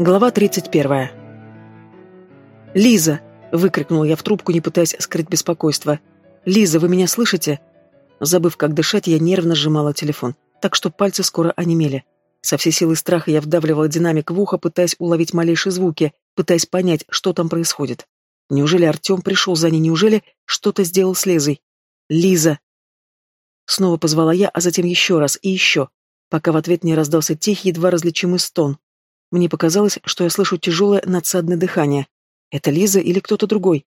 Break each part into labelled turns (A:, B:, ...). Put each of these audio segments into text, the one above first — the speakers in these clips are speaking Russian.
A: Глава 31. «Лиза!» — выкрикнула я в трубку, не пытаясь скрыть беспокойство. «Лиза, вы меня слышите?» Забыв, как дышать, я нервно сжимала телефон, так что пальцы скоро онемели. Со всей силой страха я вдавливала динамик в ухо, пытаясь уловить малейшие звуки, пытаясь понять, что там происходит. Неужели Артем пришел за ней? Неужели что-то сделал с Лизой? «Лиза!» Снова позвала я, а затем еще раз и еще, пока в ответ не раздался тихий, едва различимый стон. Мне показалось, что я слышу тяжелое надсадное дыхание. Это Лиза или кто-то другой?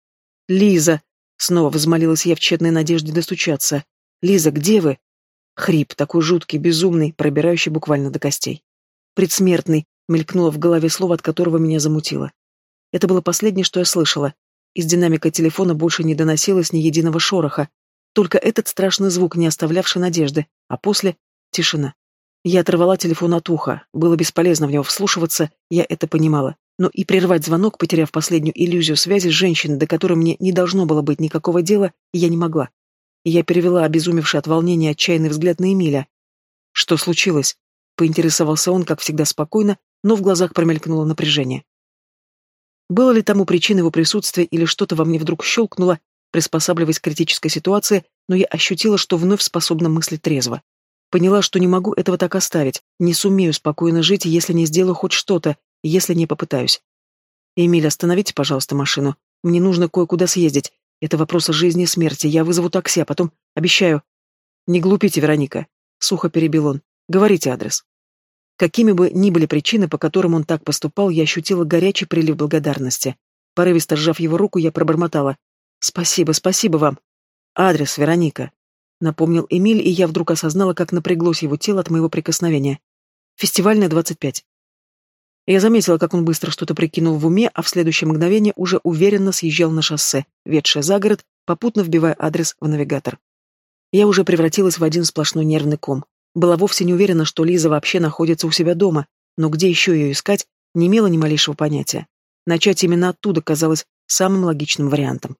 A: «Лиза!» — снова взмолилась я в тщетной надежде достучаться. «Лиза, где вы?» Хрип, такой жуткий, безумный, пробирающий буквально до костей. «Предсмертный», — мелькнуло в голове слово, от которого меня замутило. Это было последнее, что я слышала. Из динамика телефона больше не доносилось ни единого шороха. Только этот страшный звук, не оставлявший надежды, а после — тишина. Я оторвала телефон от уха. Было бесполезно в него вслушиваться, я это понимала. Но и прервать звонок, потеряв последнюю иллюзию связи с женщиной, до которой мне не должно было быть никакого дела, я не могла. Я перевела обезумевший от волнения отчаянный взгляд на Эмиля. «Что случилось?» — поинтересовался он, как всегда спокойно, но в глазах промелькнуло напряжение. Было ли тому причиной его присутствия или что-то во мне вдруг щелкнуло, приспосабливаясь к критической ситуации, но я ощутила, что вновь способна мыслить трезво. Поняла, что не могу этого так оставить, не сумею спокойно жить, если не сделаю хоть что-то, если не попытаюсь. «Эмиль, остановите, пожалуйста, машину. Мне нужно кое-куда съездить. Это вопрос о жизни и смерти. Я вызову такси, а потом... Обещаю». «Не глупите, Вероника», — сухо перебил он. «Говорите адрес». Какими бы ни были причины, по которым он так поступал, я ощутила горячий прилив благодарности. Порывисто сжав его руку, я пробормотала. «Спасибо, спасибо вам». «Адрес, Вероника», напомнил Эмиль, и я вдруг осознала, как напряглось его тело от моего прикосновения. Фестивальная 25. Я заметила, как он быстро что-то прикинул в уме, а в следующее мгновение уже уверенно съезжал на шоссе, ведшее за город, попутно вбивая адрес в навигатор. Я уже превратилась в один сплошной нервный ком. Была вовсе не уверена, что Лиза вообще находится у себя дома, но где еще ее искать, не имела ни малейшего понятия. Начать именно оттуда казалось самым логичным вариантом.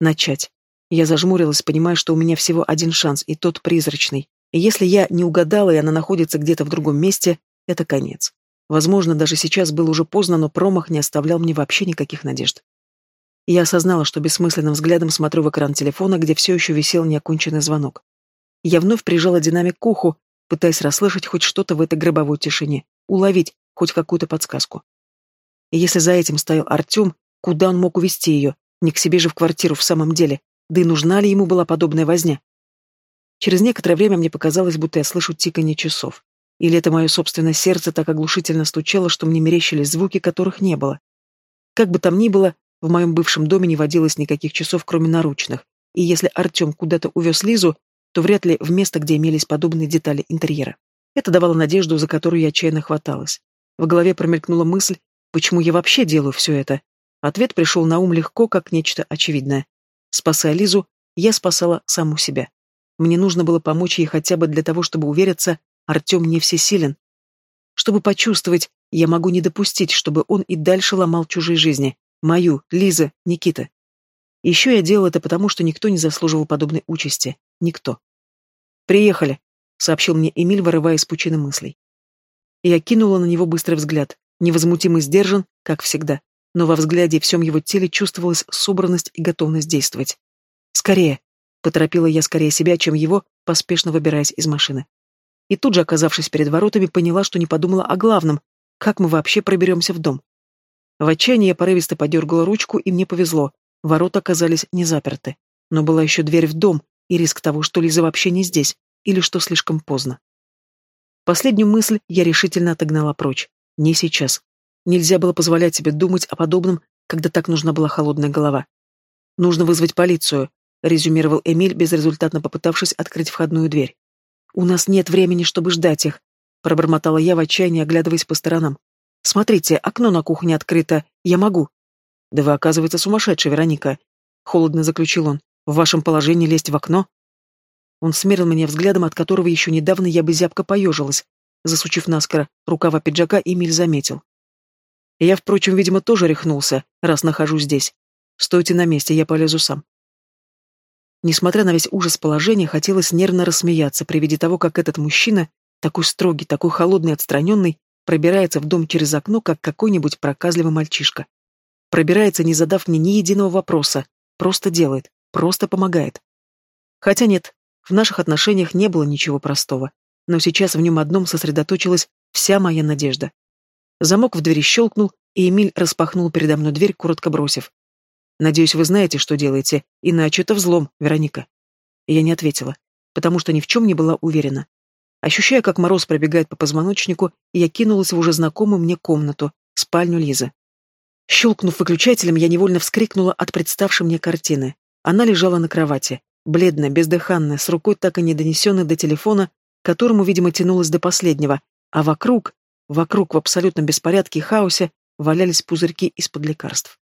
A: Начать. Я зажмурилась, понимая, что у меня всего один шанс, и тот призрачный. И если я не угадала, и она находится где-то в другом месте, это конец. Возможно, даже сейчас было уже поздно, но промах не оставлял мне вообще никаких надежд. Я осознала, что бессмысленным взглядом смотрю в экран телефона, где все еще висел неоконченный звонок. Я вновь прижала динамик к уху, пытаясь расслышать хоть что-то в этой гробовой тишине, уловить хоть какую-то подсказку. И если за этим стоял Артем, куда он мог увести ее? Не к себе же в квартиру в самом деле. Да и нужна ли ему была подобная возня? Через некоторое время мне показалось, будто я слышу тиканье часов. Или это мое собственное сердце так оглушительно стучало, что мне мерещились звуки, которых не было. Как бы там ни было, в моем бывшем доме не водилось никаких часов, кроме наручных, и если Артем куда-то увез Лизу, то вряд ли в место, где имелись подобные детали интерьера. Это давало надежду, за которую я отчаянно хваталась. В голове промелькнула мысль, почему я вообще делаю все это. Ответ пришел на ум легко, как нечто очевидное. Спасая Лизу, я спасала саму себя. Мне нужно было помочь ей хотя бы для того, чтобы увериться, Артем не всесилен. Чтобы почувствовать, я могу не допустить, чтобы он и дальше ломал чужие жизни. Мою, Лиза, Никита. Еще я делал это потому, что никто не заслуживал подобной участи. Никто. «Приехали», — сообщил мне Эмиль, вырывая из пучины мыслей. Я кинула на него быстрый взгляд, невозмутимо сдержан, как всегда но во взгляде и всем его теле чувствовалась собранность и готовность действовать. «Скорее!» — поторопила я скорее себя, чем его, поспешно выбираясь из машины. И тут же, оказавшись перед воротами, поняла, что не подумала о главном — как мы вообще проберемся в дом. В отчаянии я порывисто подергала ручку, и мне повезло. Ворота оказались не заперты. Но была еще дверь в дом, и риск того, что Лиза вообще не здесь, или что слишком поздно. Последнюю мысль я решительно отогнала прочь. Не сейчас. Нельзя было позволять себе думать о подобном, когда так нужна была холодная голова. «Нужно вызвать полицию», — резюмировал Эмиль, безрезультатно попытавшись открыть входную дверь. «У нас нет времени, чтобы ждать их», — пробормотала я в отчаянии, оглядываясь по сторонам. «Смотрите, окно на кухне открыто. Я могу». «Да вы, оказывается, сумасшедшая, Вероника», — холодно заключил он. «В вашем положении лезть в окно?» Он смерил меня взглядом, от которого еще недавно я бы зябко поежилась. Засучив наскоро рукава пиджака, Эмиль заметил. Я, впрочем, видимо, тоже рехнулся, раз нахожусь здесь. Стойте на месте, я полезу сам. Несмотря на весь ужас положения, хотелось нервно рассмеяться при виде того, как этот мужчина, такой строгий, такой холодный, отстраненный, пробирается в дом через окно, как какой-нибудь проказливый мальчишка. Пробирается, не задав мне ни единого вопроса, просто делает, просто помогает. Хотя нет, в наших отношениях не было ничего простого, но сейчас в нем одном сосредоточилась вся моя надежда. Замок в двери щелкнул, и Эмиль распахнул передо мной дверь, коротко бросив. «Надеюсь, вы знаете, что делаете, иначе это взлом, Вероника». Я не ответила, потому что ни в чем не была уверена. Ощущая, как мороз пробегает по позвоночнику, я кинулась в уже знакомую мне комнату, спальню Лизы. Щелкнув выключателем, я невольно вскрикнула от представшей мне картины. Она лежала на кровати, бледная, бездыханная, с рукой так и не донесенной до телефона, к которому, видимо, тянулась до последнего, а вокруг, вокруг в абсолютном беспорядке и хаосе валялись пузырьки из-под лекарств.